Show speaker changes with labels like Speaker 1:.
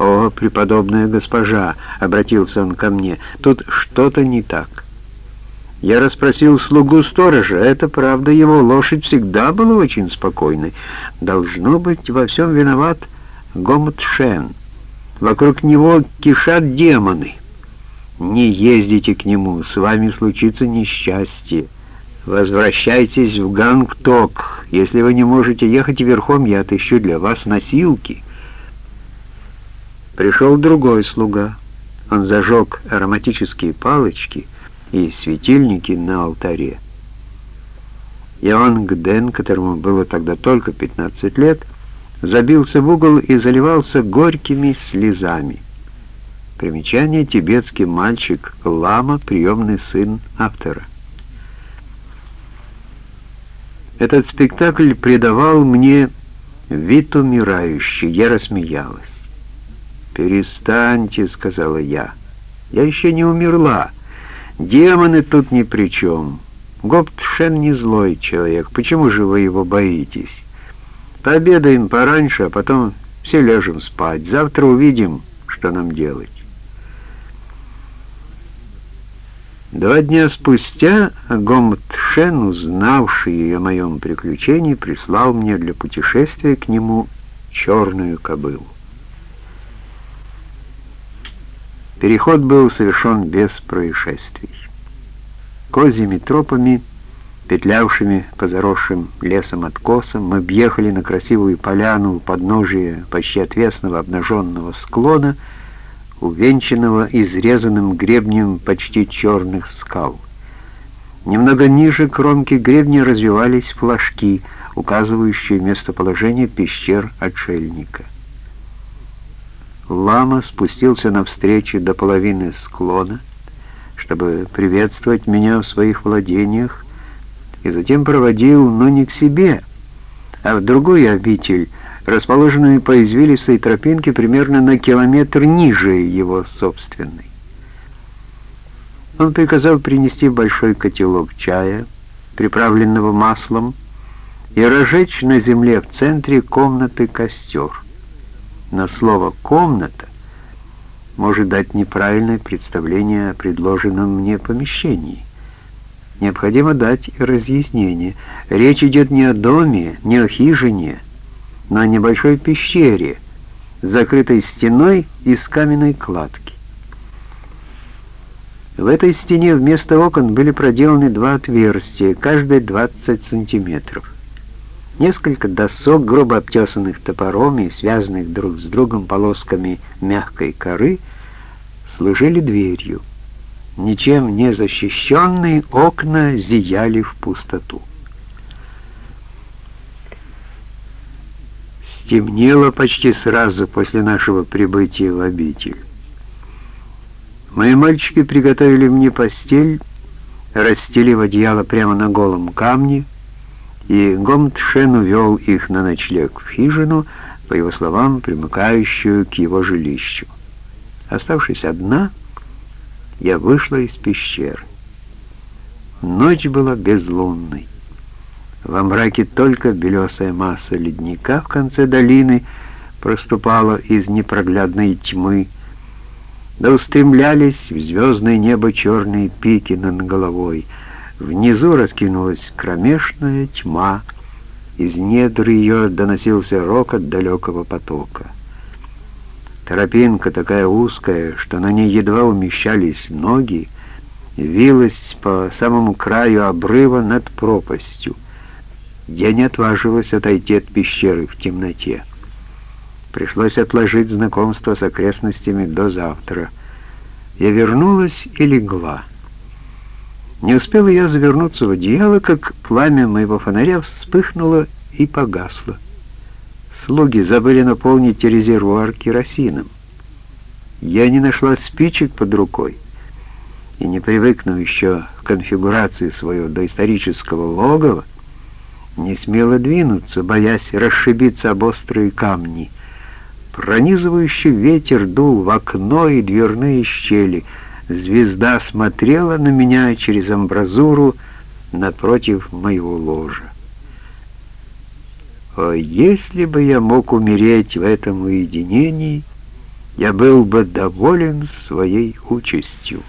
Speaker 1: «О, преподобная госпожа!» — обратился он ко мне. «Тут что-то не так». Я расспросил слугу сторожа. Это правда, его лошадь всегда была очень спокойной. Должно быть, во всем виноват Гомтшен. Вокруг него кишат демоны. Не ездите к нему, с вами случится несчастье. Возвращайтесь в Гангток. Если вы не можете ехать верхом, я отыщу для вас носилки. Пришел другой слуга. Он зажег ароматические палочки и светильники на алтаре. Иоанн Гден, которому было тогда только 15 лет, забился в угол и заливался горькими слезами. Примечание «Тибетский мальчик Лама, приемный сын автора». Этот спектакль придавал мне вид умирающий. Я рассмеялась. «Перестаньте», — сказала я. «Я еще не умерла. Демоны тут ни при чем. Гоптшен не злой человек. Почему же вы его боитесь? Пообедаем пораньше, а потом все ляжем спать. Завтра увидим, что нам делать». Два дня спустя Гомтшен, узнавший о моем приключении, прислал мне для путешествия к нему черную кобылу. Переход был совершен без происшествий. Козьими тропами, петлявшими по заросшим лесом откосам, мы объехали на красивую поляну у подножия почти отвесного обнаженного склона, увенчанного изрезанным гребнем почти черных скал. Немного ниже кромки гребня развивались флажки, указывающие местоположение пещер отшельника. Лама спустился навстречу до половины склона, чтобы приветствовать меня в своих владениях, и затем проводил, но не к себе, а в другую обитель, расположенную по извилистой тропинке примерно на километр ниже его собственной. Он приказал принести большой котелок чая, приправленного маслом, и разжечь на земле в центре комнаты костер но слово «комната» может дать неправильное представление о предложенном мне помещении. Необходимо дать и разъяснение. Речь идет не о доме, не о хижине, но о небольшой пещере, закрытой стеной из каменной кладки. В этой стене вместо окон были проделаны два отверстия, каждое 20 сантиметров. Несколько досок, грубо обтесанных топором и связанных друг с другом полосками мягкой коры, служили дверью. Ничем не защищенные окна зияли в пустоту. Стемнело почти сразу после нашего прибытия в обитель. Мои мальчики приготовили мне постель, расстелив одеяло прямо на голом камне, и Гомтшен увел их на ночлег в хижину, по его словам, примыкающую к его жилищу. Оставшись одна, я вышла из пещеры. Ночь была безлунной. Во мраке только белесая масса ледника в конце долины проступала из непроглядной тьмы, да устремлялись в звездное небо черные пики над головой — Внизу раскинулась кромешная тьма, из недр ее доносился рокот далекого потока. Тропинка такая узкая, что на ней едва умещались ноги, вилась по самому краю обрыва над пропастью. Я не отважилась отойти от пещеры в темноте. Пришлось отложить знакомство с окрестностями до завтра. Я вернулась и легла. Не успела я завернуться в одеяло, как пламя моего фонаря вспыхнуло и погасло. Слуги забыли наполнить резервуар керосином. Я не нашла спичек под рукой и, не привыкнув еще к конфигурации своего доисторического логова, не смела двинуться, боясь расшибиться об острые камни. Пронизывающий ветер дул в окно и дверные щели — Звезда смотрела на меня через амбразуру напротив моего ложа. О, если бы я мог умереть в этом уединении я был бы доволен своей участью.